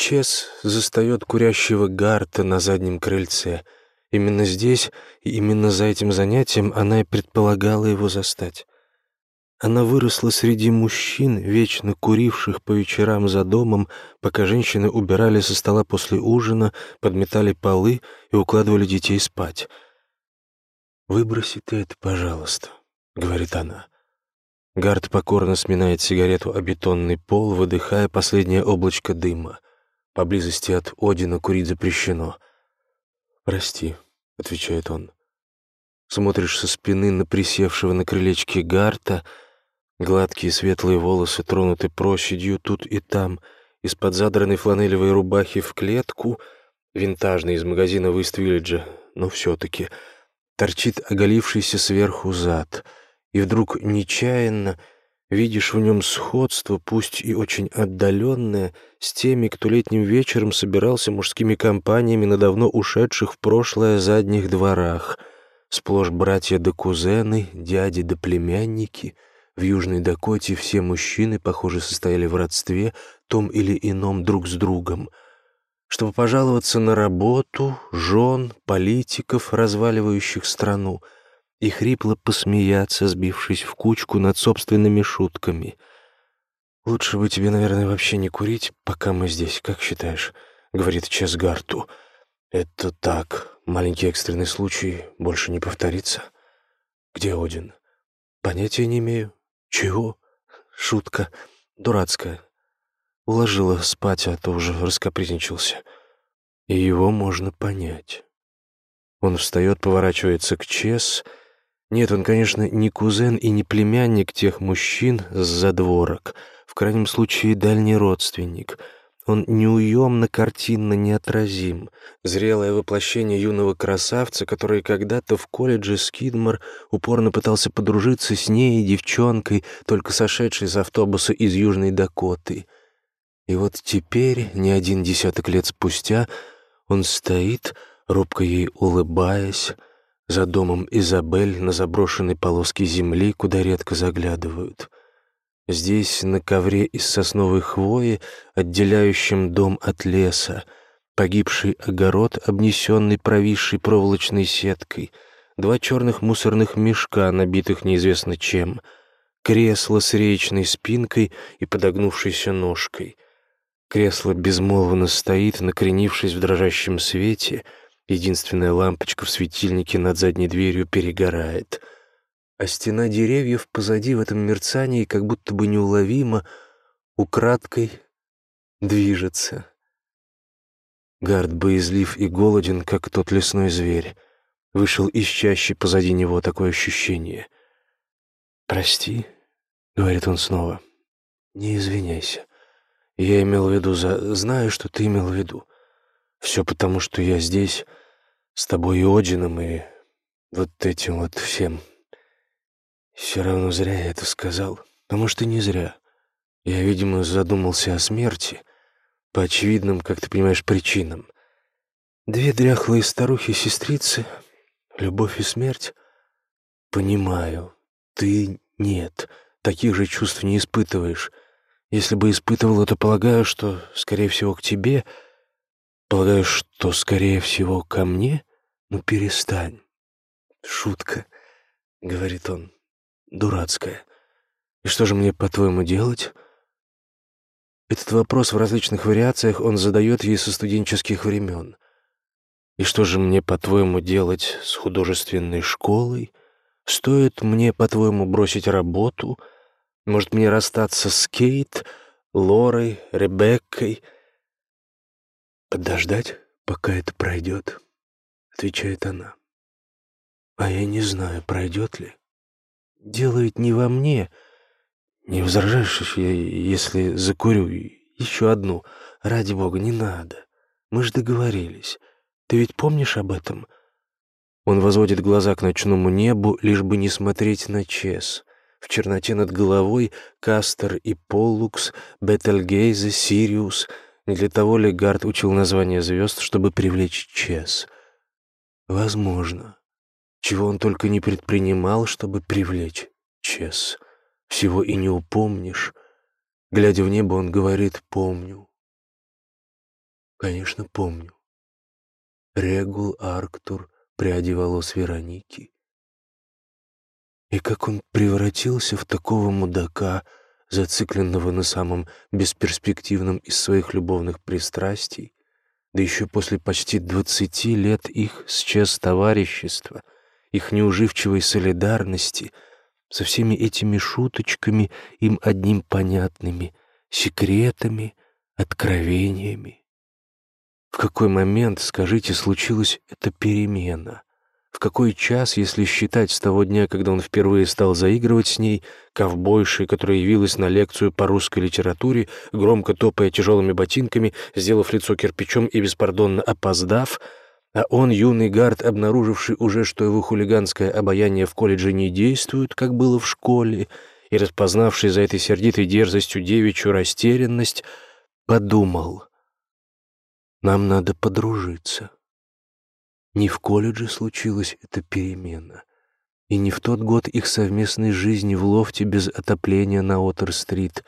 Чес застает курящего Гарта на заднем крыльце. Именно здесь и именно за этим занятием она и предполагала его застать. Она выросла среди мужчин, вечно куривших по вечерам за домом, пока женщины убирали со стола после ужина, подметали полы и укладывали детей спать. «Выброси ты это, пожалуйста», — говорит она. Гард покорно сминает сигарету о бетонный пол, выдыхая последнее облачко дыма. Поблизости от Одина курить запрещено. «Прости», — отвечает он. Смотришь со спины на присевшего на крылечке Гарта — Гладкие светлые волосы тронуты проседью тут и там, из-под задранной фланелевой рубахи в клетку, винтажный из магазина Вист-Виллиджа, но все-таки, торчит оголившийся сверху зад, и вдруг нечаянно видишь в нем сходство, пусть и очень отдаленное, с теми, кто летним вечером собирался мужскими компаниями на давно ушедших в прошлое задних дворах, сплошь братья да кузены, дяди да племянники — в Южной Дакоте все мужчины, похоже, состояли в родстве, том или ином друг с другом. Чтобы пожаловаться на работу, жен, политиков, разваливающих страну, и хрипло посмеяться, сбившись в кучку над собственными шутками. «Лучше бы тебе, наверное, вообще не курить, пока мы здесь, как считаешь?» — говорит Чесгарту. «Это так. Маленький экстренный случай больше не повторится». «Где Один?» «Понятия не имею. «Чего?» Шутка. Дурацкая. Уложила спать, а то уже раскопризничался. И его можно понять. Он встает, поворачивается к Чес. Нет, он, конечно, не кузен и не племянник тех мужчин с задворок. В крайнем случае, дальний родственник — он неуемно картинно неотразим. Зрелое воплощение юного красавца, который когда-то в колледже Скидмор упорно пытался подружиться с ней, девчонкой, только сошедшей с автобуса из Южной Дакоты. И вот теперь, не один десяток лет спустя, он стоит, робко ей улыбаясь, за домом Изабель на заброшенной полоске земли, куда редко заглядывают — Здесь, на ковре из сосновой хвои, отделяющем дом от леса, погибший огород, обнесенный провисшей проволочной сеткой, два черных мусорных мешка, набитых неизвестно чем, кресло с речной спинкой и подогнувшейся ножкой. Кресло безмолвно стоит, накренившись в дрожащем свете, единственная лампочка в светильнике над задней дверью перегорает — а стена деревьев позади в этом мерцании как будто бы неуловимо, украдкой движется. Гард боязлив и голоден, как тот лесной зверь. Вышел из чащи позади него такое ощущение. «Прости», — говорит он снова, — «не извиняйся. Я имел в виду за... Знаю, что ты имел в виду. Все потому, что я здесь, с тобой и Оджином, и вот этим вот всем». Все равно зря я это сказал. Может, и не зря. Я, видимо, задумался о смерти. По очевидным, как ты понимаешь, причинам. Две дряхлые старухи-сестрицы, любовь и смерть. Понимаю. Ты нет. Таких же чувств не испытываешь. Если бы испытывал, то полагаю, что, скорее всего, к тебе. Полагаю, что, скорее всего, ко мне? Ну, перестань. Шутка, — говорит он дурацкая. И что же мне, по-твоему, делать? Этот вопрос в различных вариациях он задает ей со студенческих времен. И что же мне, по-твоему, делать с художественной школой? Стоит мне, по-твоему, бросить работу? Может, мне расстаться с Кейт, Лорой, Ребеккой? Подождать, пока это пройдет, — отвечает она. А я не знаю, пройдет ли. Дело ведь не во мне. Не возражаешь, если закурю еще одну? Ради бога, не надо. Мы же договорились. Ты ведь помнишь об этом?» Он возводит глаза к ночному небу, лишь бы не смотреть на Чес. В черноте над головой Кастер и Поллукс, Бетельгейзе, Сириус. Не для того ли Гард учил название звезд, чтобы привлечь Чес? Возможно чего он только не предпринимал, чтобы привлечь Чес. Всего и не упомнишь. Глядя в небо, он говорит «помню». Конечно, помню. Регул, Арктур, пряди волос Вероники. И как он превратился в такого мудака, зацикленного на самом бесперспективном из своих любовных пристрастий, да еще после почти двадцати лет их счез товарищества, их неуживчивой солидарности, со всеми этими шуточками, им одним понятными, секретами, откровениями. В какой момент, скажите, случилась эта перемена? В какой час, если считать с того дня, когда он впервые стал заигрывать с ней, ковбойшей, которая явилась на лекцию по русской литературе, громко топая тяжелыми ботинками, сделав лицо кирпичом и беспардонно опоздав, а он, юный гард, обнаруживший уже, что его хулиганское обаяние в колледже не действует, как было в школе, и распознавший за этой сердитой дерзостью девичью растерянность, подумал, «Нам надо подружиться». Не в колледже случилась эта перемена, и не в тот год их совместной жизни в лофте без отопления на Отер-стрит,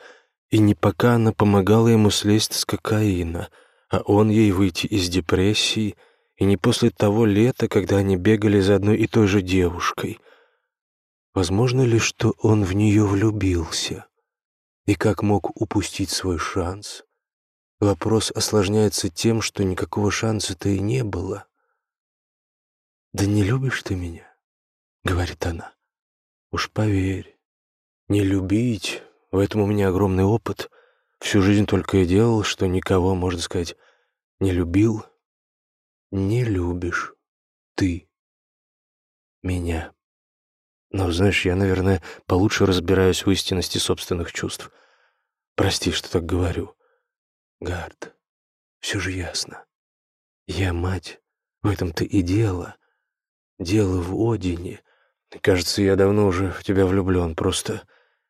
и не пока она помогала ему слезть с кокаина, а он ей выйти из депрессии, и не после того лета, когда они бегали за одной и той же девушкой. Возможно ли, что он в нее влюбился? И как мог упустить свой шанс? Вопрос осложняется тем, что никакого шанса-то и не было. «Да не любишь ты меня?» — говорит она. «Уж поверь, не любить, в этом у меня огромный опыт. Всю жизнь только и делал, что никого, можно сказать, не любил. Не любишь ты меня. Но, знаешь, я, наверное, получше разбираюсь в истинности собственных чувств. Прости, что так говорю. Гард, все же ясно. Я мать, в этом-то и дело. Дело в Одине. Кажется, я давно уже в тебя влюблен, просто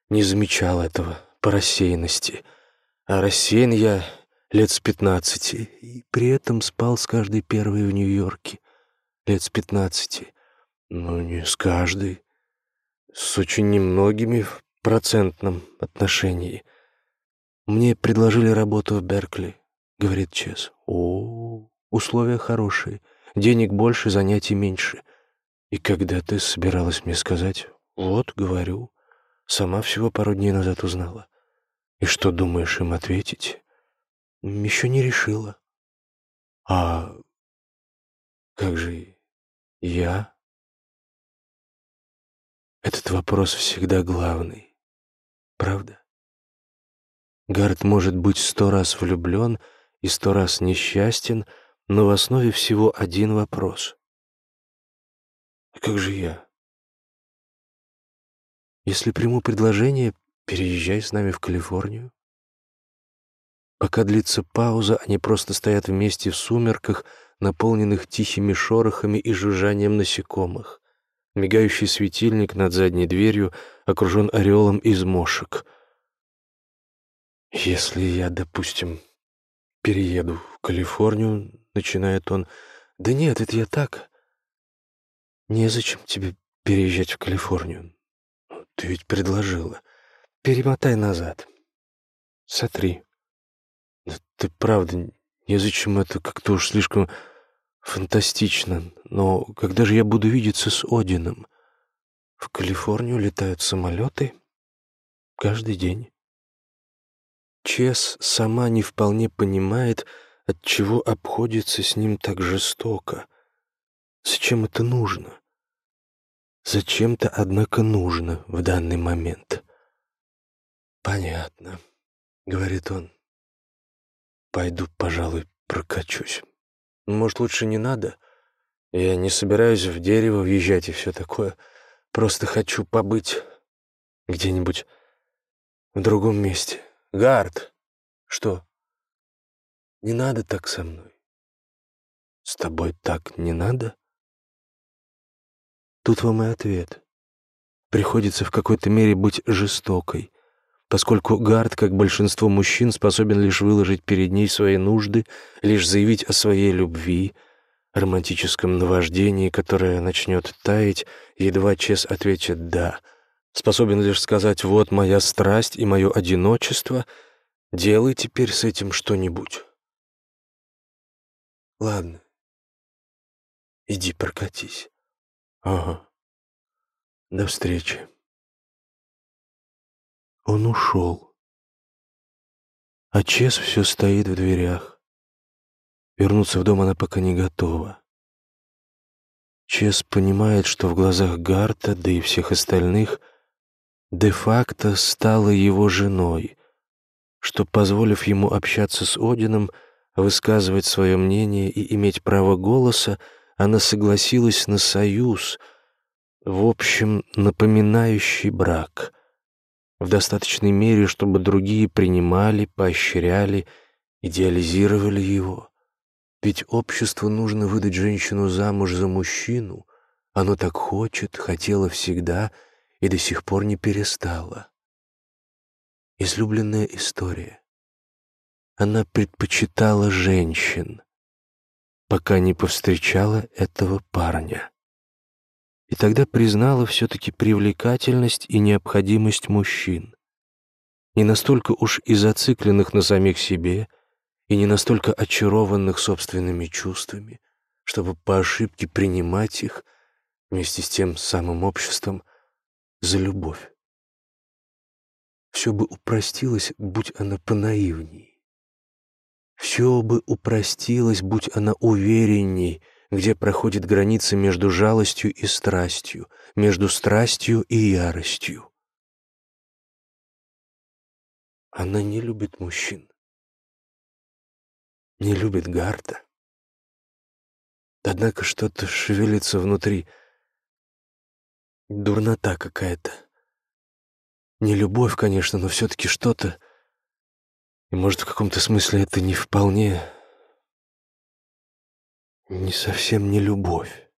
не замечал этого по рассеянности. А рассеян я лет с пятнадцати, и при этом спал с каждой первой в Нью-Йорке. Лет с пятнадцати. Ну, не с каждой. С очень немногими в процентном отношении. Мне предложили работу в Беркли, говорит Чес. О, условия хорошие. Денег больше, занятий меньше — и когда ты собиралась мне сказать? Вот, говорю, сама всего пару дней назад узнала. И что думаешь им ответить? Еще не решила. А как же я? Этот вопрос всегда главный. Правда? Гард может быть сто раз влюблен и сто раз несчастен, но в основе всего один вопрос. Как же я? Если приму предложение, переезжай с нами в Калифорнию. Пока длится пауза, они просто стоят вместе в сумерках, наполненных тихими шорохами и жужжанием насекомых. Мигающий светильник над задней дверью окружен ореолом из мошек. «Если я, допустим, перееду в Калифорнию», — начинает он, — «да нет, это я так. Незачем тебе переезжать в Калифорнию. Ну, ты ведь предложила. Перемотай назад. Сотри. Да ты правда, незачем это как-то уж слишком фантастично. Но когда же я буду видеться с Одином? В Калифорнию летают самолеты каждый день. Чес сама не вполне понимает, от чего обходится с ним так жестоко. Зачем это нужно? Зачем-то, однако, нужно в данный момент. «Понятно», — говорит он. «Пойду, пожалуй, прокачусь. Может, лучше не надо? Я не собираюсь в дерево въезжать и все такое. Просто хочу побыть где-нибудь в другом месте. Гард! Что? Не надо так со мной. С тобой так не надо?» Тут вам и ответ. Приходится в какой-то мере быть жестокой, поскольку Гард, как большинство мужчин, способен лишь выложить перед ней свои нужды, лишь заявить о своей любви, романтическом наваждении, которое начнет таять, едва Чес ответит «да», способен лишь сказать «вот моя страсть и мое одиночество, делай теперь с этим что-нибудь». Ладно. Иди прокатись. Ага. До встречи. Он ушел. А Чес все стоит в дверях. Вернуться в дом она пока не готова. Чес понимает, что в глазах Гарта, да и всех остальных, де-факто стала его женой, что, позволив ему общаться с Одином, высказывать свое мнение и иметь право голоса, она согласилась на союз, в общем, напоминающий брак, в достаточной мере, чтобы другие принимали, поощряли, идеализировали его. Ведь обществу нужно выдать женщину замуж за мужчину. Оно так хочет, хотело всегда и до сих пор не перестало. Излюбленная история. Она предпочитала женщин, пока не повстречала этого парня. И тогда признала все-таки привлекательность и необходимость мужчин. Не настолько уж и зацикленных на самих себе — и не настолько очарованных собственными чувствами, чтобы по ошибке принимать их вместе с тем самым обществом за любовь. Все бы упростилось, будь она понаивней. Все бы упростилось, будь она уверенней, где проходит граница между жалостью и страстью, между страстью и яростью. Она не любит мужчин не любит Гарта. Однако что-то шевелится внутри. Дурнота какая-то. Не любовь, конечно, но все-таки что-то. И, может, в каком-то смысле это не вполне... Не совсем не любовь.